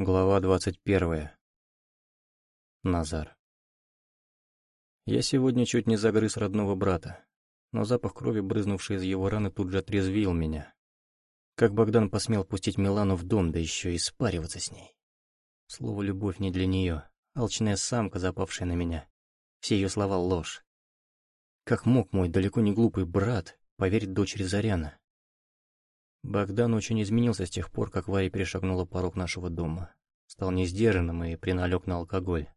Глава двадцать первая. Назар. Я сегодня чуть не загрыз родного брата, но запах крови, брызнувший из его раны, тут же отрезвил меня. Как Богдан посмел пустить Милану в дом, да еще и спариваться с ней. Слово «любовь» не для нее, алчная самка, запавшая на меня. Все ее слова — ложь. Как мог мой далеко не глупый брат поверить дочери Заряна? Богдан очень изменился с тех пор, как Варя перешагнула порог нашего дома. Стал несдержанным и приналег на алкоголь.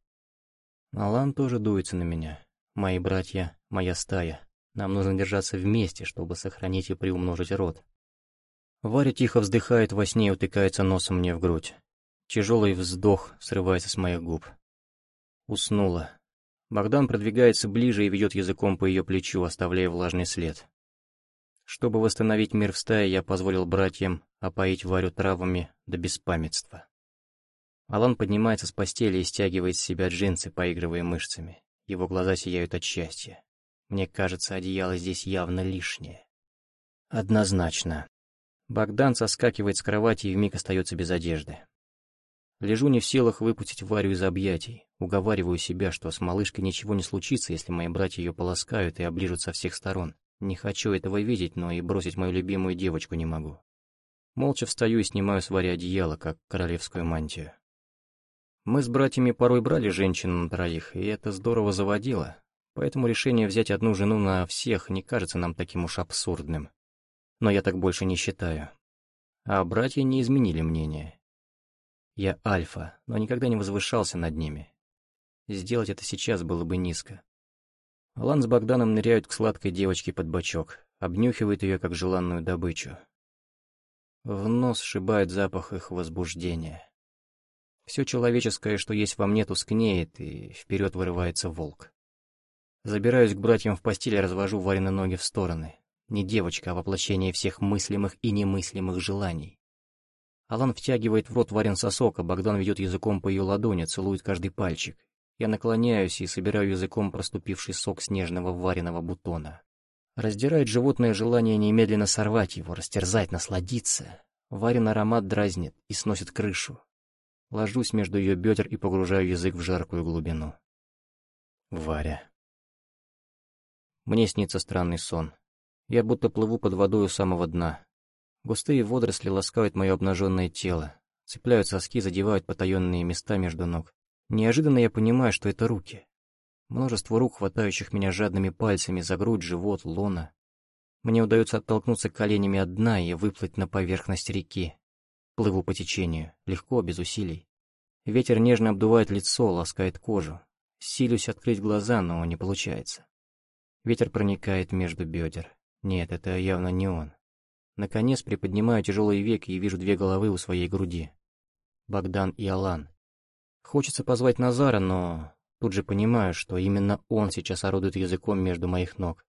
Алан тоже дуется на меня. Мои братья, моя стая. Нам нужно держаться вместе, чтобы сохранить и приумножить род. Варя тихо вздыхает во сне и утыкается носом мне в грудь. Тяжелый вздох срывается с моих губ. Уснула. Богдан продвигается ближе и ведет языком по ее плечу, оставляя влажный след. Чтобы восстановить мир в стае, я позволил братьям опоить Варю травами до беспамятства. Алан поднимается с постели и стягивает с себя джинсы, поигрывая мышцами. Его глаза сияют от счастья. Мне кажется, одеяло здесь явно лишнее. Однозначно. Богдан соскакивает с кровати и вмиг остается без одежды. Лежу не в силах выпустить Варю из объятий. Уговариваю себя, что с малышкой ничего не случится, если мои братья ее полоскают и оближут со всех сторон. Не хочу этого видеть, но и бросить мою любимую девочку не могу. Молча встаю и снимаю с Вари одеяло, как королевскую мантию. Мы с братьями порой брали женщину на троих, и это здорово заводило, поэтому решение взять одну жену на всех не кажется нам таким уж абсурдным. Но я так больше не считаю. А братья не изменили мнение. Я альфа, но никогда не возвышался над ними. Сделать это сейчас было бы низко. Алан с Богданом ныряют к сладкой девочке под бочок, обнюхивают ее как желанную добычу. В нос шибает запах их возбуждения. Все человеческое, что есть во мне, тускнеет, и вперед вырывается волк. Забираюсь к братьям в постель и развожу Варины ноги в стороны. Не девочка, а воплощение всех мыслимых и немыслимых желаний. Алан втягивает в рот Варин сосок, а Богдан ведет языком по ее ладони, целует каждый пальчик, я наклоняюсь и собираю языком проступивший сок снежного вареного бутона. Раздирает животное желание немедленно сорвать его, растерзать, насладиться. Варен аромат дразнит и сносит крышу. Ложусь между ее бедер и погружаю язык в жаркую глубину. Варя. Мне снится странный сон. Я будто плыву под водой у самого дна. Густые водоросли ласкают мое обнаженное тело, цепляют соски, задевают потаенные места между ног. Неожиданно я понимаю, что это руки. Множество рук, хватающих меня жадными пальцами за грудь, живот, лона. Мне удается оттолкнуться коленями от дна и выплыть на поверхность реки. Плыву по течению, легко, без усилий. Ветер нежно обдувает лицо, ласкает кожу. Силюсь открыть глаза, но не получается. Ветер проникает между бедер. Нет, это явно не он. Наконец приподнимаю тяжелые веки и вижу две головы у своей груди. Богдан и Алан. Хочется позвать Назара, но тут же понимаю, что именно он сейчас орудует языком между моих ног.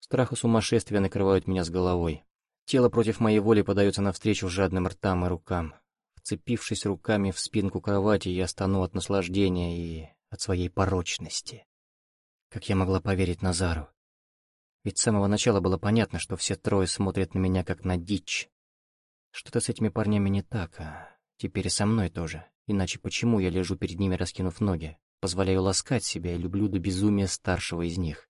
Страх и сумасшествие накрывают меня с головой. Тело против моей воли подается навстречу жадным ртам и рукам. Вцепившись руками в спинку кровати, я стану от наслаждения и от своей порочности. Как я могла поверить Назару? Ведь с самого начала было понятно, что все трое смотрят на меня как на дичь. Что-то с этими парнями не так, а теперь и со мной тоже. Иначе почему я лежу перед ними, раскинув ноги? Позволяю ласкать себя и люблю до безумия старшего из них.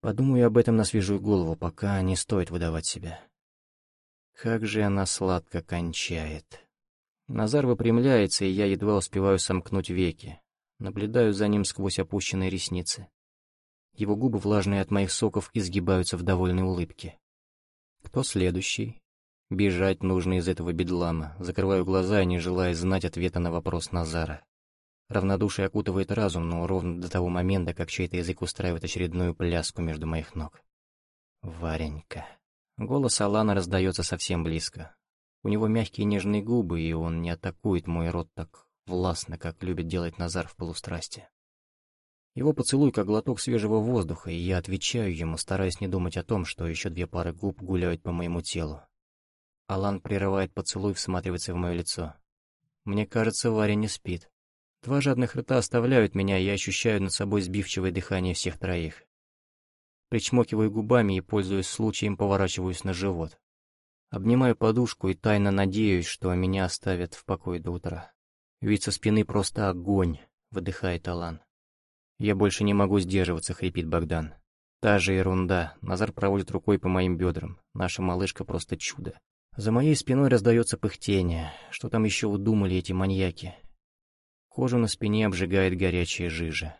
Подумаю об этом на свежую голову, пока не стоит выдавать себя. Как же она сладко кончает. Назар выпрямляется, и я едва успеваю сомкнуть веки. Наблюдаю за ним сквозь опущенные ресницы. Его губы, влажные от моих соков, изгибаются в довольной улыбке. Кто следующий? Бежать нужно из этого бедлама. Закрываю глаза, не желая знать ответа на вопрос Назара. Равнодушие окутывает разум, но ровно до того момента, как чей-то язык устраивает очередную пляску между моих ног. Варенька. Голос Алана раздается совсем близко. У него мягкие нежные губы, и он не атакует мой рот так властно, как любит делать Назар в полустрасти. Его поцелуй как глоток свежего воздуха, и я отвечаю ему, стараясь не думать о том, что еще две пары губ гуляют по моему телу. Алан прерывает поцелуй, всматривается в мое лицо. Мне кажется, Варя не спит. Два жадных рта оставляют меня, и я ощущаю над собой сбивчивое дыхание всех троих. Причмокиваю губами и, пользуясь случаем, поворачиваюсь на живот. Обнимаю подушку и тайно надеюсь, что меня оставят в покое до утра. Ведь со спины просто огонь, выдыхает Алан. Я больше не могу сдерживаться, хрипит Богдан. Та же ерунда. Назар проводит рукой по моим бедрам. Наша малышка просто чудо. За моей спиной раздается пыхтение. Что там еще удумали эти маньяки? Кожу на спине обжигает горячая жижа.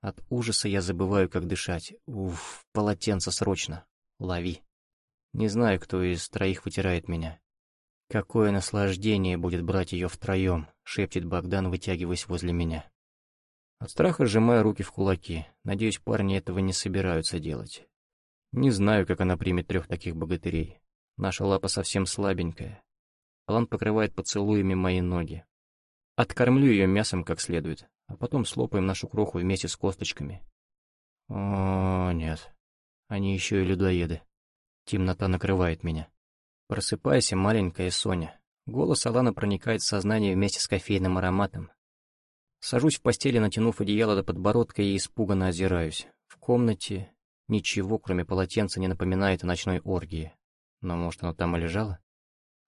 От ужаса я забываю, как дышать. Уф, полотенце срочно. Лови. Не знаю, кто из троих вытирает меня. Какое наслаждение будет брать ее втроем, шепчет Богдан, вытягиваясь возле меня. От страха сжимаю руки в кулаки. Надеюсь, парни этого не собираются делать. Не знаю, как она примет трех таких богатырей. Наша лапа совсем слабенькая. Алан покрывает поцелуями мои ноги. Откормлю ее мясом как следует, а потом слопаем нашу кроху вместе с косточками. О, нет. Они еще и людоеды. Темнота накрывает меня. Просыпайся, маленькая Соня. Голос Алана проникает в сознание вместе с кофейным ароматом. Сажусь в постели, натянув одеяло до подбородка и испуганно озираюсь. В комнате ничего, кроме полотенца, не напоминает о ночной оргии. Но, может, оно там и лежало?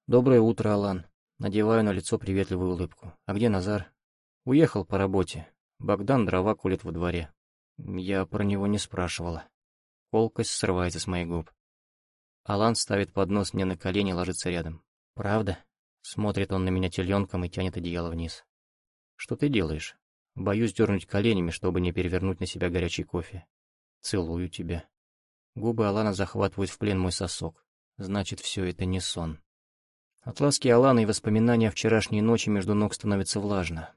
Доброе утро, Алан. Надеваю на лицо приветливую улыбку. А где Назар? Уехал по работе. Богдан дрова кулит во дворе. Я про него не спрашивала. Колкость срывается с моих губ. Алан ставит поднос мне на колени и ложится рядом. «Правда?» Смотрит он на меня теленком и тянет одеяло вниз. «Что ты делаешь?» Боюсь дернуть коленями, чтобы не перевернуть на себя горячий кофе. «Целую тебя». Губы Алана захватывают в плен мой сосок. Значит, все это не сон. От ласки Алана и воспоминания о вчерашней ночи между ног становится влажно.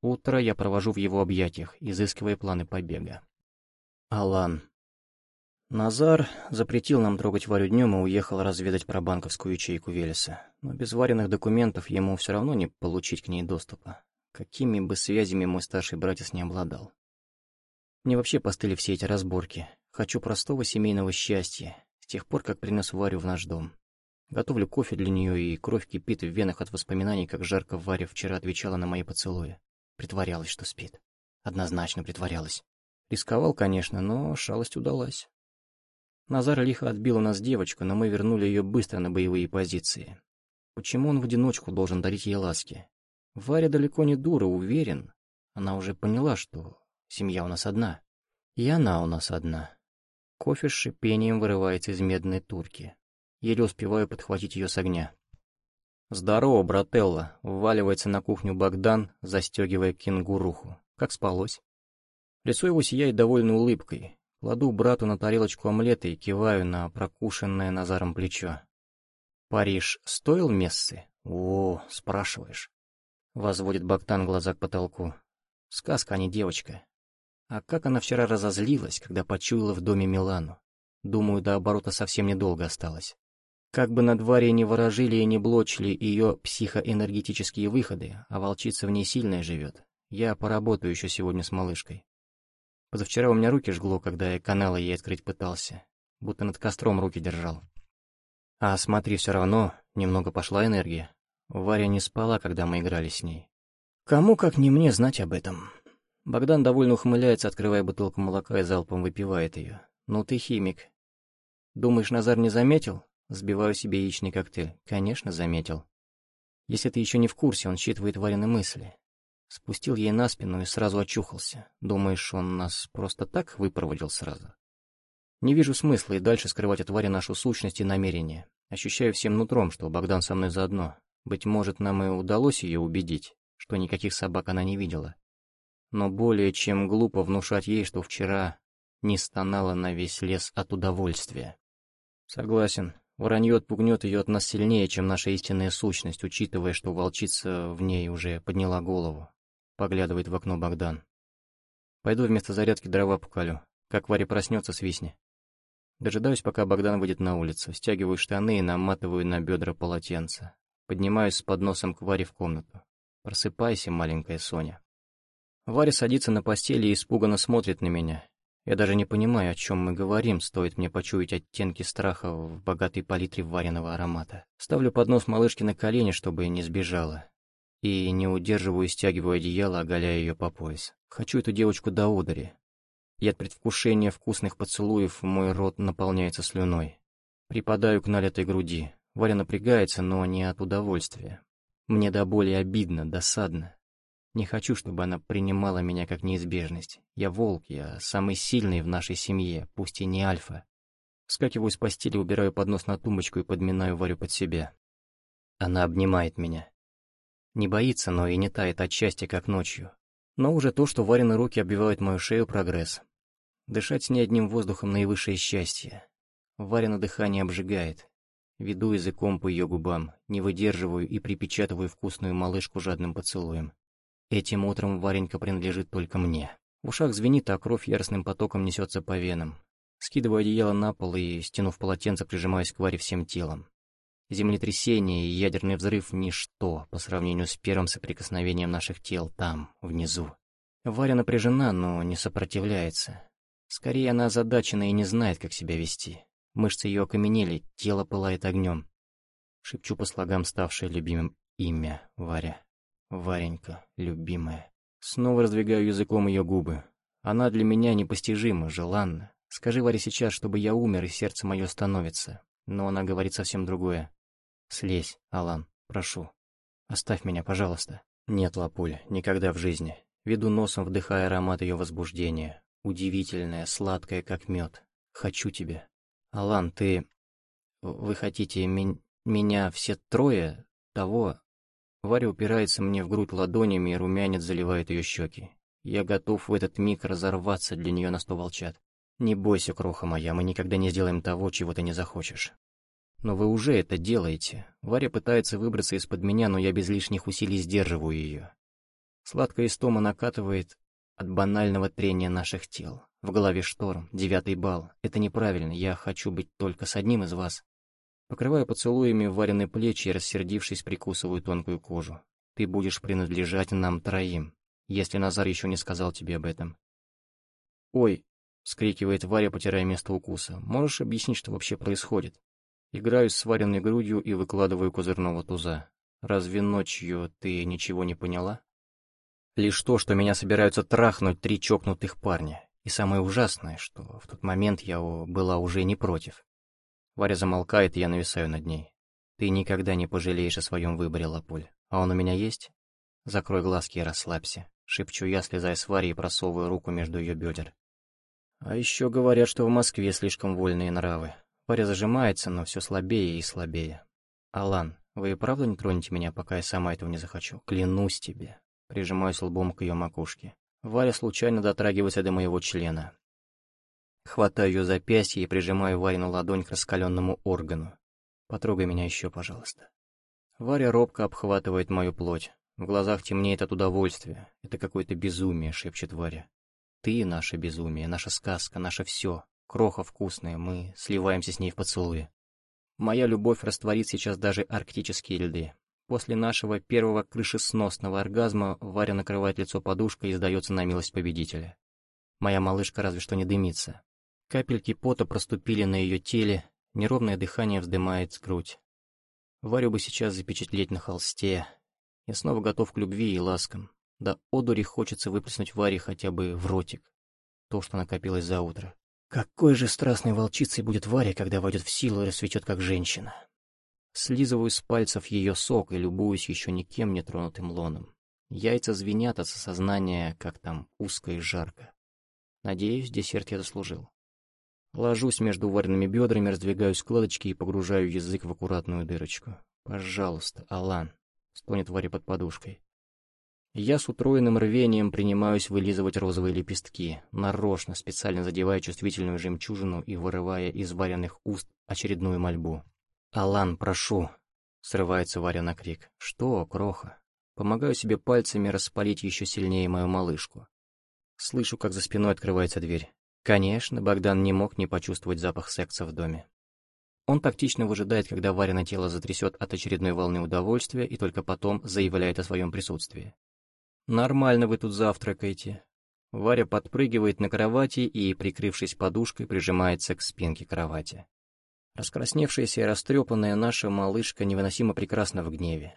Утро я провожу в его объятиях, изыскивая планы побега. Алан. Назар запретил нам трогать Варю днем и уехал разведать про банковскую ячейку Велеса. Но без вареных документов ему все равно не получить к ней доступа. Какими бы связями мой старший братец не обладал. Мне вообще постыли все эти разборки. Хочу простого семейного счастья, с тех пор, как принес Варю в наш дом. Готовлю кофе для нее, и кровь кипит в венах от воспоминаний, как жарко Варя вчера отвечала на мои поцелуи. Притворялась, что спит. Однозначно притворялась. Рисковал, конечно, но шалость удалась. Назар лихо отбил у нас девочку, но мы вернули ее быстро на боевые позиции. Почему он в одиночку должен дарить ей ласки? Варя далеко не дура, уверен. Она уже поняла, что семья у нас одна. И она у нас одна. Кофе с шипением вырывается из медной турки. Еле успеваю подхватить ее с огня. «Здорово, брателла!» — вваливается на кухню Богдан, застегивая кенгуруху. Как спалось? Лицо его сияет довольной улыбкой. Кладу брату на тарелочку омлета и киваю на прокушенное Назаром плечо. «Париж стоил мессы?» «О, спрашиваешь». Возводит Богдан глаза к потолку. Сказка, а не девочка. А как она вчера разозлилась, когда почуяла в доме Милану. Думаю, до оборота совсем недолго осталось. Как бы на дворе не ворожили и не блочили ее психоэнергетические выходы, а волчица в ней сильная живет. Я поработаю еще сегодня с малышкой. Позавчера у меня руки жгло, когда я каналы ей открыть пытался. Будто над костром руки держал. А смотри, все равно немного пошла энергия. Варя не спала, когда мы играли с ней. Кому, как не мне, знать об этом. Богдан довольно ухмыляется, открывая бутылку молока и залпом выпивает ее. Ну ты химик. Думаешь, Назар не заметил? Сбиваю себе яичный коктейль. Конечно, заметил. Если ты еще не в курсе, он считывает Варины мысли. Спустил ей на спину и сразу очухался. Думаешь, он нас просто так выпроводил сразу? Не вижу смысла и дальше скрывать от Вари нашу сущность и намерение. Ощущаю всем нутром, что Богдан со мной заодно. Быть может, нам и удалось ее убедить, что никаких собак она не видела. Но более чем глупо внушать ей, что вчера не стонала на весь лес от удовольствия. Согласен, вранье отпугнет ее от нас сильнее, чем наша истинная сущность, учитывая, что волчица в ней уже подняла голову. Поглядывает в окно Богдан. Пойду вместо зарядки дрова поколю. Как Варя проснется, свистни. Дожидаюсь, пока Богдан выйдет на улицу, стягиваю штаны и наматываю на бедра полотенце. Поднимаюсь с подносом к Варе в комнату. Просыпайся, маленькая Соня. Варя садится на постели и испуганно смотрит на меня. Я даже не понимаю, о чем мы говорим, стоит мне почуять оттенки страха в богатой палитре вареного аромата. Ставлю поднос малышки на колени, чтобы не сбежала и, не удерживаю, стягиваю одеяло, оголяя ее по пояс. Хочу эту девочку до удари. И от предвкушения вкусных поцелуев мой рот наполняется слюной. Припадаю к налитой груди. Варя напрягается, но не от удовольствия. Мне до боли обидно, досадно. Не хочу, чтобы она принимала меня как неизбежность. Я волк, я самый сильный в нашей семье, пусть и не альфа. Вскакиваю с постели, убираю поднос на тумбочку и подминаю Варю под себя. Она обнимает меня. Не боится, но и не тает от счастья, как ночью. Но уже то, что Варины руки обвивают мою шею, прогресс. Дышать с ней одним воздухом — наивысшее счастье. Варина дыхание обжигает. Веду языком по ее губам, не выдерживаю и припечатываю вкусную малышку жадным поцелуем. Этим утром Варенька принадлежит только мне. В ушах звенит, а кровь яростным потоком несется по венам. Скидываю одеяло на пол и, стянув полотенце, прижимаюсь к Варе всем телом. Землетрясение и ядерный взрыв — ничто по сравнению с первым соприкосновением наших тел там, внизу. Варя напряжена, но не сопротивляется. Скорее, она озадачена и не знает, как себя вести. Мышцы ее окаменели, тело пылает огнем. Шепчу по слогам ставшее любимым имя Варя. Варенька, любимая. Снова раздвигаю языком ее губы. Она для меня непостижима, желанна. Скажи Варе сейчас, чтобы я умер, и сердце мое становится. Но она говорит совсем другое. Слезь, Алан, прошу. Оставь меня, пожалуйста. Нет, Лапуль, никогда в жизни. Веду носом, вдыхая аромат ее возбуждения. Удивительное, сладкое, как мед. Хочу тебя. «Алан, ты... Вы хотите ми... меня все трое? Того...» Варя упирается мне в грудь ладонями, и румянец заливает ее щеки. Я готов в этот миг разорваться для нее на сто волчат. Не бойся, кроха моя, мы никогда не сделаем того, чего ты не захочешь. Но вы уже это делаете. Варя пытается выбраться из-под меня, но я без лишних усилий сдерживаю ее. Сладкая истома накатывает от банального трения наших тел. В голове шторм, девятый бал. Это неправильно, я хочу быть только с одним из вас. Покрываю поцелуями вареные плечи и, рассердившись, прикусываю тонкую кожу. Ты будешь принадлежать нам троим, если Назар еще не сказал тебе об этом. «Ой!» — скрикивает Варя, потирая место укуса. «Можешь объяснить, что вообще происходит?» Играю с сваренной грудью и выкладываю козырного туза. «Разве ночью ты ничего не поняла?» «Лишь то, что меня собираются трахнуть три чокнутых парня. И самое ужасное, что в тот момент я была уже не против. Варя замолкает, и я нависаю над ней. Ты никогда не пожалеешь о своем выборе, Лапуль. А он у меня есть? Закрой глазки и расслабься. Шепчу я, слезая с Варей и просовываю руку между ее бедер. А еще говорят, что в Москве слишком вольные нравы. Варя зажимается, но все слабее и слабее. Алан, вы и правда не тронете меня, пока я сама этого не захочу? Клянусь тебе. Прижимаюсь лбом к ее макушке. Варя случайно дотрагивается до моего члена. Хватаю ее запястье и прижимаю Варину ладонь к раскаленному органу. Потрогай меня еще, пожалуйста. Варя робко обхватывает мою плоть. В глазах темнеет от удовольствия. Это какое-то безумие, шепчет Варя. Ты — наше безумие, наша сказка, наше все. Кроха вкусная, мы сливаемся с ней в поцелуе. Моя любовь растворит сейчас даже арктические льды. После нашего первого крышесносного оргазма Варя накрывает лицо подушкой и сдается на милость победителя. Моя малышка разве что не дымится. Капельки пота проступили на ее теле, неровное дыхание вздымает грудь. Варю бы сейчас запечатлеть на холсте. Я снова готов к любви и ласкам. Да одури хочется выплеснуть Варе хотя бы в ротик. То, что накопилось за утро. Какой же страстной волчицей будет Варя, когда войдет в силу и расцветет как женщина. Слизываю с пальцев ее сок и любуюсь еще никем не тронутым лоном. Яйца звенят от осознания, как там узко и жарко. Надеюсь, десерт я заслужил. Ложусь между вареными бедрами, раздвигаю складочки и погружаю язык в аккуратную дырочку. «Пожалуйста, Алан», — стонет Варя под подушкой. Я с утроенным рвением принимаюсь вылизывать розовые лепестки, нарочно, специально задевая чувствительную жемчужину и вырывая из вареных уст очередную мольбу. «Алан, прошу!» — срывается Варя на крик. «Что, кроха?» Помогаю себе пальцами распалить еще сильнее мою малышку. Слышу, как за спиной открывается дверь. Конечно, Богдан не мог не почувствовать запах секса в доме. Он тактично выжидает, когда Варя тело затрясет от очередной волны удовольствия и только потом заявляет о своем присутствии. «Нормально вы тут завтракаете». Варя подпрыгивает на кровати и, прикрывшись подушкой, прижимается к спинке кровати. Раскрасневшаяся и растрепанная наша малышка невыносимо прекрасна в гневе.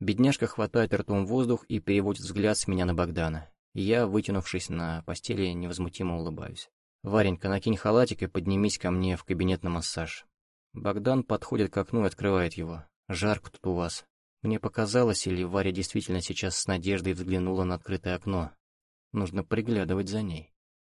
Бедняжка хватает ртом воздух и переводит взгляд с меня на Богдана. Я, вытянувшись на постели, невозмутимо улыбаюсь. «Варенька, накинь халатик и поднимись ко мне в кабинет на массаж». Богдан подходит к окну и открывает его. Жарко тут у вас. Мне показалось, или Варя действительно сейчас с надеждой взглянула на открытое окно. Нужно приглядывать за ней.